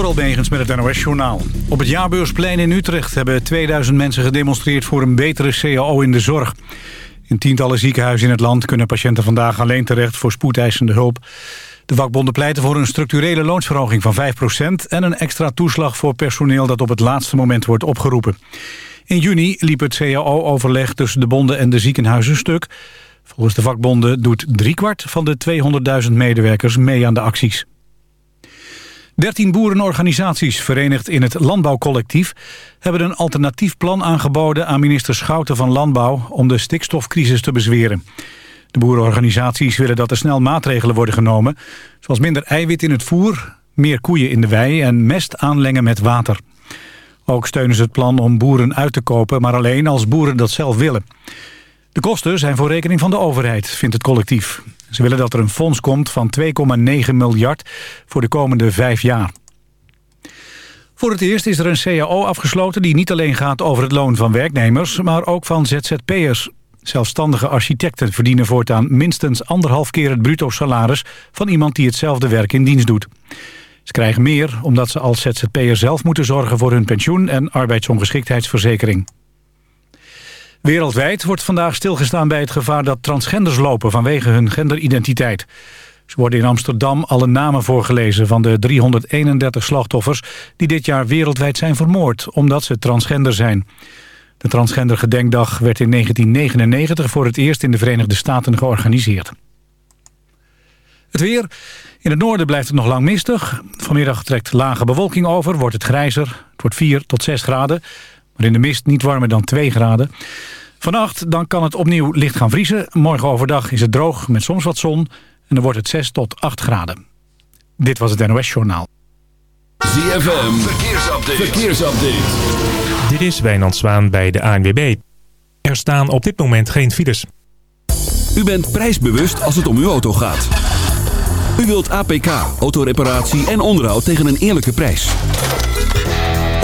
Door met het NOS-journaal. Op het Jaarbeursplein in Utrecht hebben 2000 mensen gedemonstreerd... voor een betere CAO in de zorg. In tientallen ziekenhuizen in het land kunnen patiënten vandaag alleen terecht... voor spoedeisende hulp. De vakbonden pleiten voor een structurele loonsverhoging van 5% en een extra toeslag voor personeel dat op het laatste moment wordt opgeroepen. In juni liep het CAO-overleg tussen de bonden en de ziekenhuizen stuk. Volgens de vakbonden doet driekwart van de 200.000 medewerkers mee aan de acties. 13 boerenorganisaties verenigd in het Landbouwcollectief... hebben een alternatief plan aangeboden aan minister Schouten van Landbouw... om de stikstofcrisis te bezweren. De boerenorganisaties willen dat er snel maatregelen worden genomen... zoals minder eiwit in het voer, meer koeien in de wei... en mest aanlengen met water. Ook steunen ze het plan om boeren uit te kopen... maar alleen als boeren dat zelf willen. De kosten zijn voor rekening van de overheid, vindt het collectief. Ze willen dat er een fonds komt van 2,9 miljard voor de komende vijf jaar. Voor het eerst is er een CAO afgesloten die niet alleen gaat over het loon van werknemers, maar ook van ZZP'ers. Zelfstandige architecten verdienen voortaan minstens anderhalf keer het bruto salaris van iemand die hetzelfde werk in dienst doet. Ze krijgen meer omdat ze als ZZP'er zelf moeten zorgen voor hun pensioen en arbeidsongeschiktheidsverzekering. Wereldwijd wordt vandaag stilgestaan bij het gevaar dat transgenders lopen vanwege hun genderidentiteit. Ze worden in Amsterdam alle namen voorgelezen van de 331 slachtoffers die dit jaar wereldwijd zijn vermoord omdat ze transgender zijn. De transgender gedenkdag werd in 1999 voor het eerst in de Verenigde Staten georganiseerd. Het weer. In het noorden blijft het nog lang mistig. Vanmiddag trekt lage bewolking over, wordt het grijzer. Het wordt 4 tot 6 graden maar in de mist niet warmer dan 2 graden. Vannacht dan kan het opnieuw licht gaan vriezen. Morgen overdag is het droog met soms wat zon en dan wordt het 6 tot 8 graden. Dit was het NOS Journaal. ZFM, verkeersupdate. verkeersupdate. Dit is Wijnand Zwaan bij de ANWB. Er staan op dit moment geen files. U bent prijsbewust als het om uw auto gaat. U wilt APK, autoreparatie en onderhoud tegen een eerlijke prijs.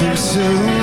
Too soon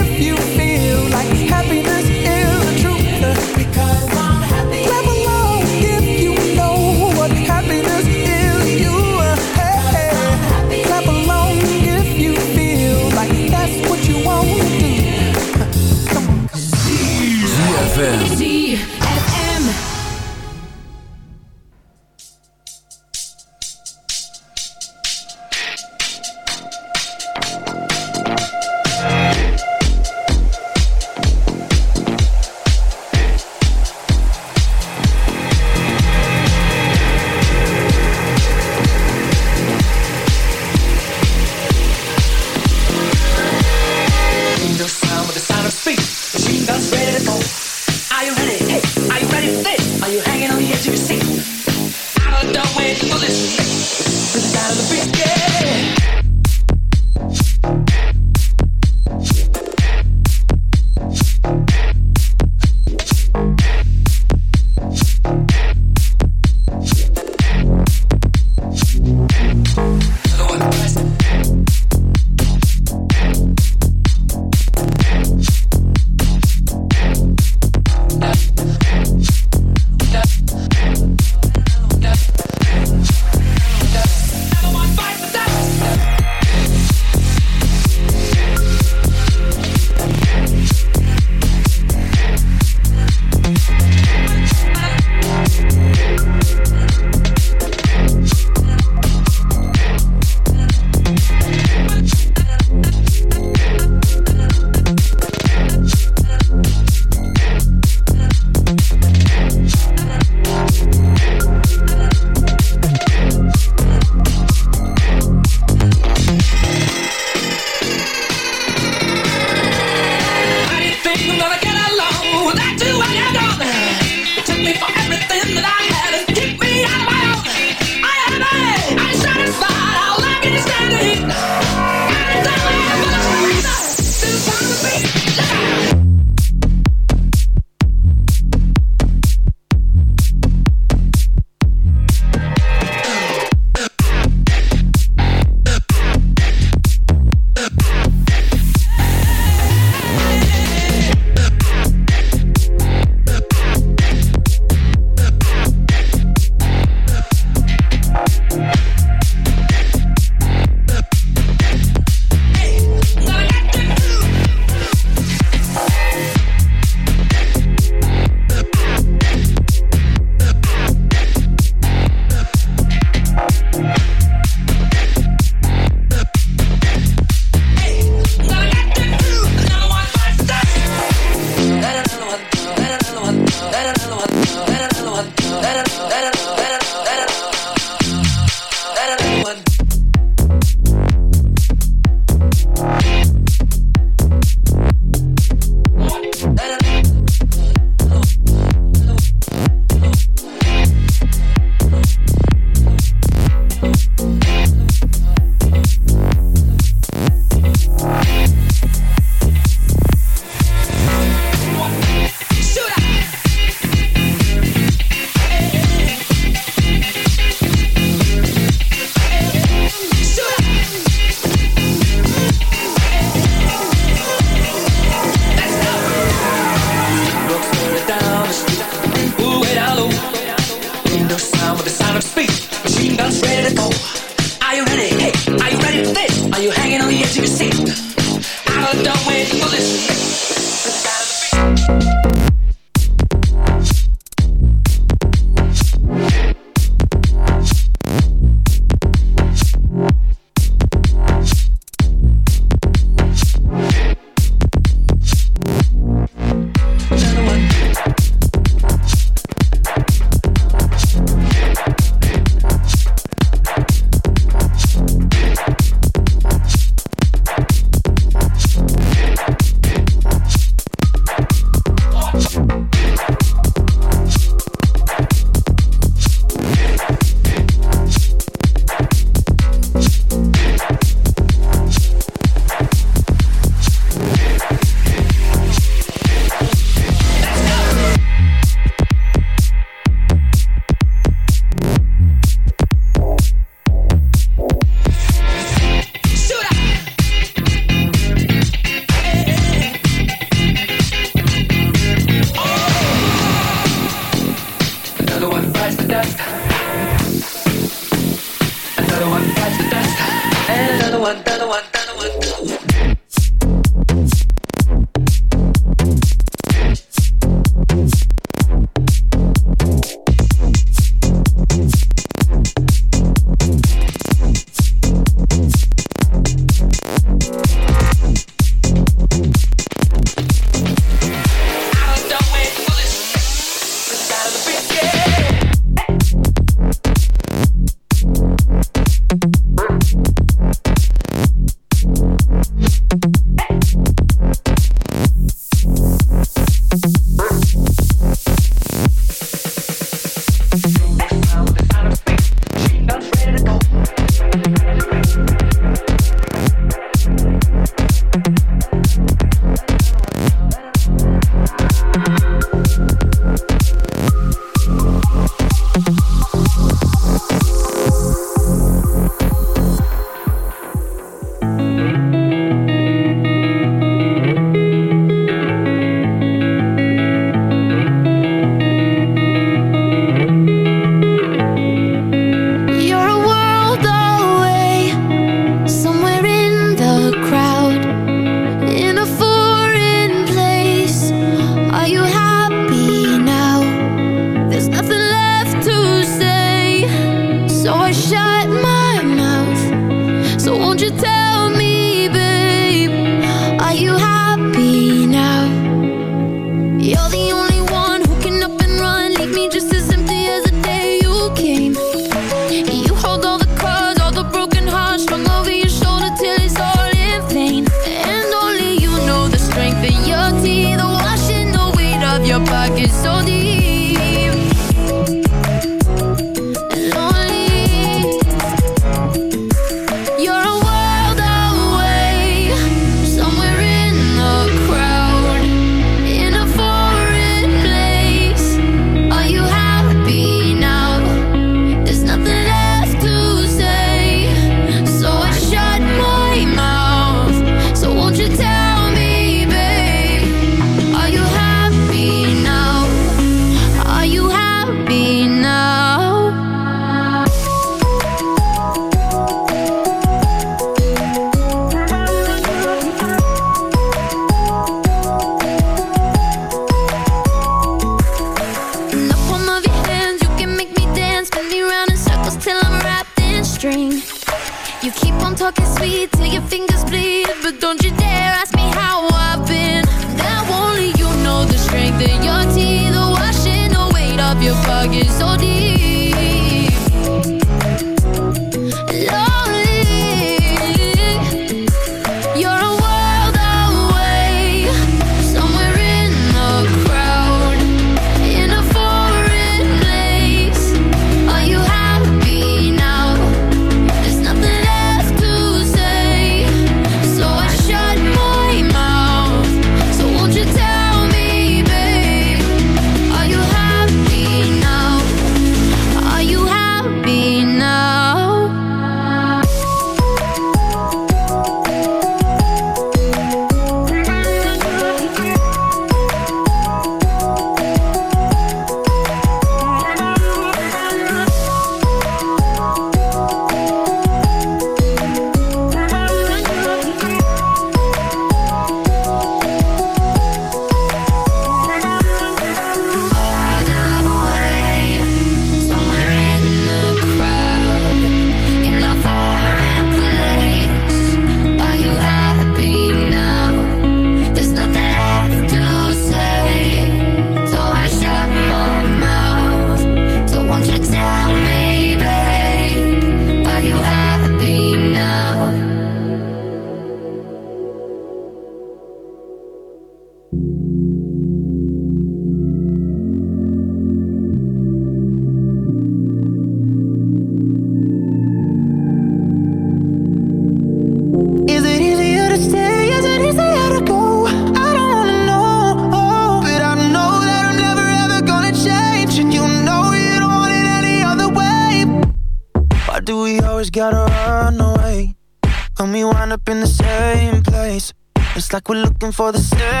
for the same